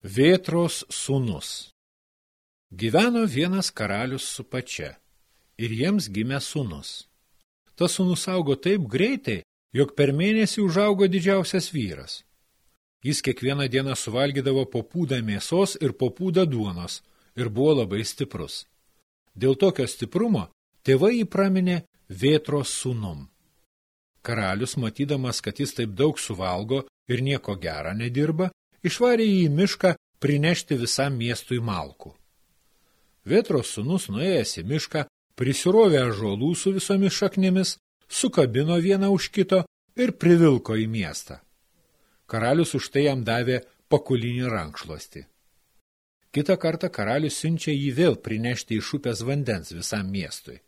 Vėtros sūnus Gyveno vienas karalius su pačia, ir jiems gimė sūnus. Tas sūnus augo taip greitai, jog per mėnesį užaugo didžiausias vyras. Jis kiekvieną dieną suvalgydavo po pūdą mėsos ir po pūdą duonos ir buvo labai stiprus. Dėl tokio stiprumo tėvai jį praminė Vėtros sūnum. Karalius, matydamas, kad jis taip daug suvalgo ir nieko gera nedirba, išvarė jį į mišką prinešti visam miestui malkų. Vėtros sunus nuėjęs į mišką, prisirovė ažuolų su visomis šaknimis, sukabino vieną už kito ir privilko į miestą. Karalius už tai jam davė pakulinį rankšluostį. Kita kartą karalius siunčia jį vėl prinešti iš upės vandens visam miestui.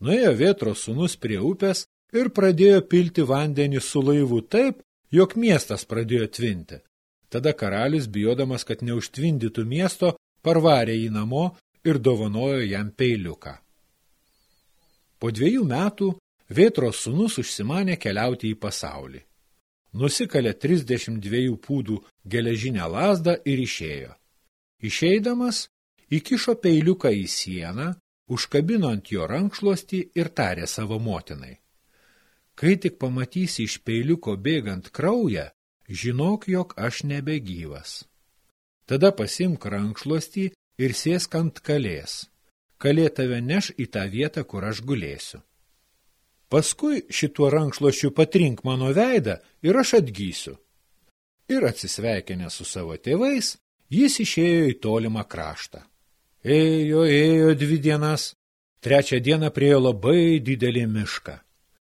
Nuėjo Vėtros sunus prie upės ir pradėjo pilti vandenį su laivu taip, jog miestas pradėjo tvinti. Tada karalius, bijodamas, kad neužtvindytų miesto, parvarė jį namo ir dovanojo jam peiliuką. Po dviejų metų Vėtros sūnus užsimanė keliauti į pasaulį. Nusikalė 32 pūdų geležinę lasdą ir išėjo. Išeidamas, įkišo peiliuką į sieną, užkabino ant jo rankšluostį ir tarė savo motinai. Kai tik pamatysi iš peiliuko bėgant kraują, žinok, jog aš nebegyvas. Tada pasimk rankšluostį ir sėsk ant kalės. Kalė tave neš į tą vietą, kur aš gulėsiu. Paskui šituo rankšluošiu patrink mano veidą ir aš atgysiu. Ir atsisveikinę su savo tėvais, jis išėjo į tolimą kraštą. Ėjo, ėjo dvi dienas, trečią dieną priejo labai didelį mišką.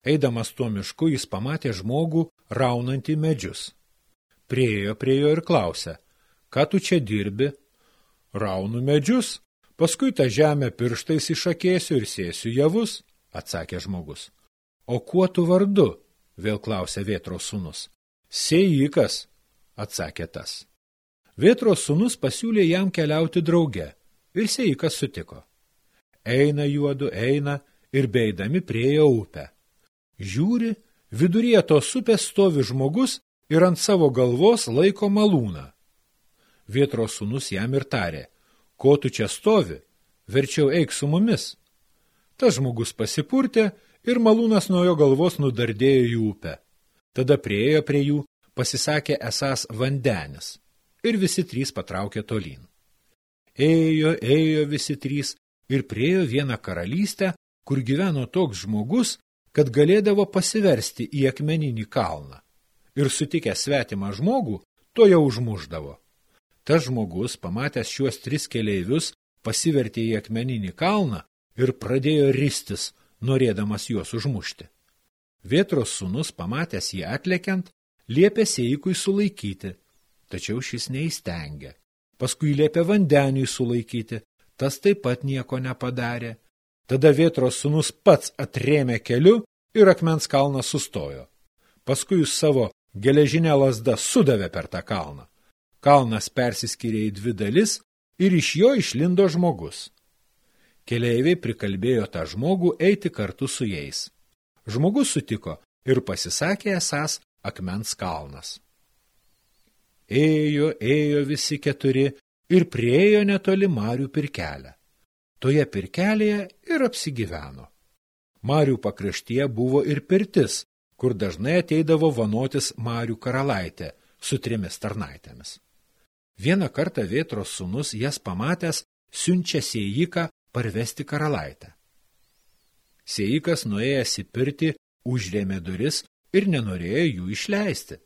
Eidamas tuo mišku, jis pamatė žmogų raunantį medžius priejo prie jo ir klausė, ką tu čia dirbi? Raunu medžius, paskui tą žemę pirštais išakėsiu ir sėsiu javus, atsakė žmogus. O kuo tu vardu? vėl klausė Vėtros sūnus. Sėjikas, atsakė tas. Vėtros sūnus pasiūlė jam keliauti drauge ir Sėjikas sutiko. Eina juodu, eina ir beidami priejo upę. Žiūri, viduryje tos upės stovi žmogus ir ant savo galvos laiko malūną. Vietros sūnus jam ir tarė, ko tu čia stovi, verčiau eik su mumis. Tas žmogus pasipurtė ir malūnas nuo jo galvos nudardėjo į upę. Tada priejo prie jų, pasisakė esas vandenis ir visi trys patraukė tolyn. Ėjo, ėjo visi trys ir priejo vieną karalystę, kur gyveno toks žmogus, kad galėdavo pasiversti į akmeninį kalną ir sutikęs svetimą žmogų, to jau užmuždavo. Tas žmogus, pamatęs šiuos tris keleivius, pasivertė į akmeninį kalną ir pradėjo ristis, norėdamas juos užmušti. Vėtros sūnus, pamatęs jį atlekiant, liepė Seikui sulaikyti, tačiau šis neįstengė. Paskui liepė vandeniui sulaikyti, tas taip pat nieko nepadarė. Tada Vėtros sūnus pats atrėmė keliu ir akmens kalnas sustojo. Paskui savo Geležinė lasda sudavė per tą kalną. Kalnas persiskyrė į dvi dalis ir iš jo išlindo žmogus. Keleiviai prikalbėjo tą žmogų eiti kartu su jais. Žmogus sutiko ir pasisakė esas akmens kalnas. Ėjo, ėjo visi keturi ir priejo netoli Marių pirkelę. Toje pirkelėje ir apsigyveno. Marių pakraštyje buvo ir pirtis, kur dažnai ateidavo vanotis Marių karalaitė su trimis tarnaitėmis. Vieną kartą Vėtros sūnus jas pamatęs siunčia sėjiką parvesti karalaitę. Sėjikas nuėjęs į pirtį, užrėmė duris ir nenorėjo jų išleisti.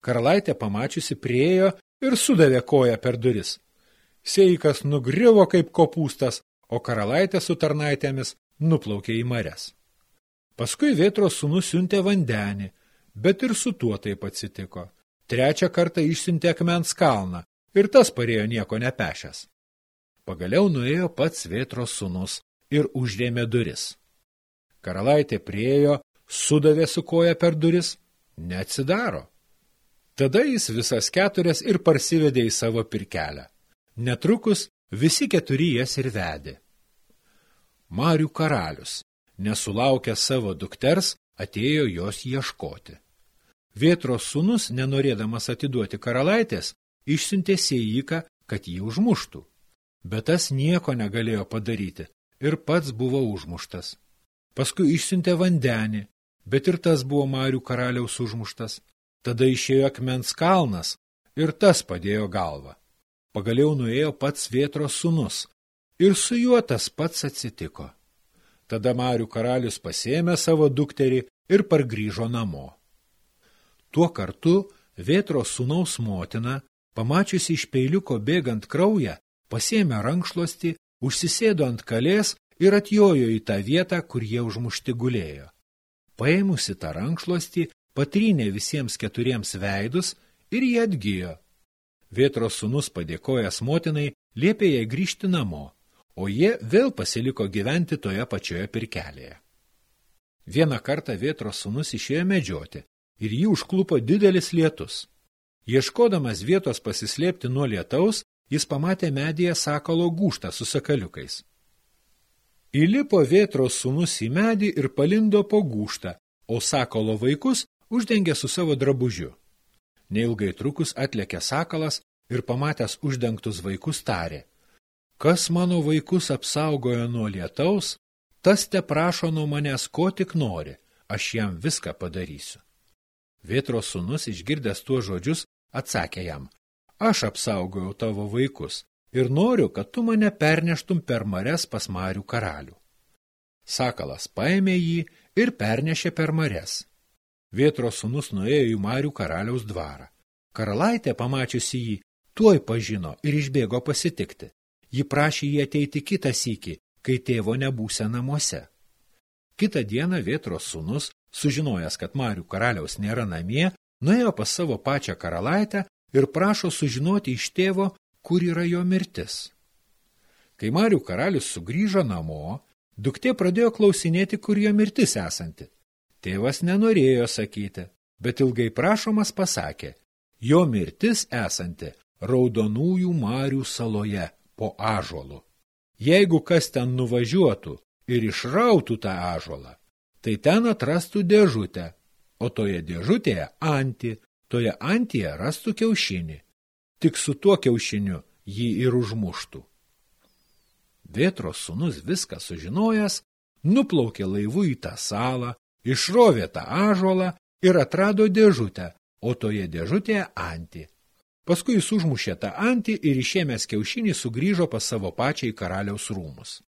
Karalaitė pamačiusi priejo ir sudavė koją per duris. Sėjikas nugriuvo kaip kopūstas, o karalaitė su tarnaitėmis nuplaukė į mares. Paskui Vėtros sūnus siuntė vandenį, bet ir su tuo taip atsitiko. Trečią kartą išsiuntė akmens kalną ir tas parėjo nieko nepešęs. Pagaliau nuėjo pats Vėtros sūnus ir užrėmė duris. Karalaitė priejo, sudavė su koja per duris, neatsidaro. Tada jis visas keturias ir parsivedė į savo pirkelę. Netrukus visi keturi jas ir vedė. Marių karalius nesulaukęs savo dukters, atėjo jos ieškoti. Vėtros sūnus, nenorėdamas atiduoti karalaitės, išsiuntė sėjiką, kad jį užmuštų. Bet tas nieko negalėjo padaryti ir pats buvo užmuštas. Paskui išsiuntė vandenį, bet ir tas buvo Marių karaliaus užmuštas. Tada išėjo akmens kalnas ir tas padėjo galvą. Pagaliau nuėjo pats Vėtros sunus ir su juo tas pats atsitiko. Tada Marių karalius pasėmė savo dukterį ir pargrįžo namo. Tuo kartu Vėtros sunaus motina, pamačiusi iš peiliuko bėgant kraują, pasėmė rankšluostį, užsisėdo ant kalės ir atjojo į tą vietą, kur jie užmušti gulėjo. Paėmusi tą rankšluostį, patrynė visiems keturiems veidus ir jie atgyjo. Vėtros sunus padėkojęs motinai liepė jai grįžti namo, o jie vėl pasiliko gyventi toje pačioje pirkelėje. Vieną kartą Vėtros sunus išėjo medžioti ir jį užklupo didelis lietus. Ieškodamas vietos pasislėpti nuo lietaus, jis pamatė medyje sakalo gūštą su sakaliukais. Įlipo Vėtros sūnus į medį ir palindo po gūštą, o sakalo vaikus uždengė su savo drabužiu. Neilgai trukus atlėkė sakalas ir pamatęs uždengtus vaikus tarė. Kas mano vaikus apsaugojo nuo lietaus, tas te prašo nuo manęs ko tik nori, aš jam viską padarysiu. Vėtros sūnus išgirdęs tuos žodžius atsakė jam, aš apsaugojau tavo vaikus, ir noriu, kad tu mane perneštum per mares pas Marių karalių. Sakalas paėmė jį ir pernešė per mares. Vėtros sunus nuėjo į Marių karaliaus dvarą. Karalaitė, pamačiusi jį, tuoj pažino ir išbėgo pasitikti. Ji prašė jį ateiti kitą sykį, kai tėvo nebūsė namuose. Kitą dieną Vėtros sunus, sužinojęs, kad Marių karaliaus nėra namie, nuėjo pas savo pačią karalaitę ir prašo sužinoti iš tėvo, kur yra jo mirtis. Kai Marių karalius sugrįžo namo, duktė pradėjo klausinėti, kur jo mirtis esanti. Tėvas nenorėjo sakyti, bet ilgai prašomas pasakė, jo mirtis esanti raudonųjų Marių saloje po ažolu. Jeigu kas ten nuvažiuotų ir išrautų tą ažolą, tai ten atrastų dėžutę, o toje dėžutėje anti, toje antyje rastų kiaušinį tik su tuo kiaušiniu jį ir užmuštų. Vėtros sunus viską sužinojęs, nuplaukė laivu į tą salą, išrovė tą ažolą ir atrado dėžutę, o toje dėžutėje antį. Paskui jis užmušė tą antį ir išėmęs kiaušinį sugrįžo pas savo pačiai karaliaus rūmus.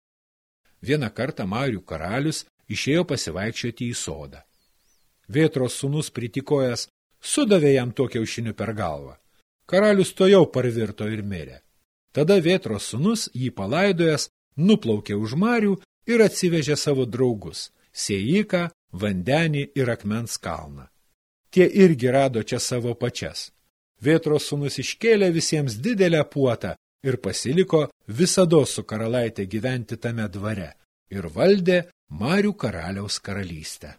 Vieną kartą Marių karalius išėjo pasivaikščioti į sodą. Vėtros sunus pritikojęs sudavė jam to kiaušiniu per galvą. Karalius to jau parvirto ir mirė. Tada Vėtros sunus jį palaidojęs, nuplaukė už Marių ir atsivežė savo draugus – Sėjiką, Vandenį ir Akmens kalną. Tie irgi rado čia savo pačias. Vėtros sunus iškėlė visiems didelę puotą ir pasiliko visado su karalaitė gyventi tame dvare ir valdė Marių karaliaus karalystę.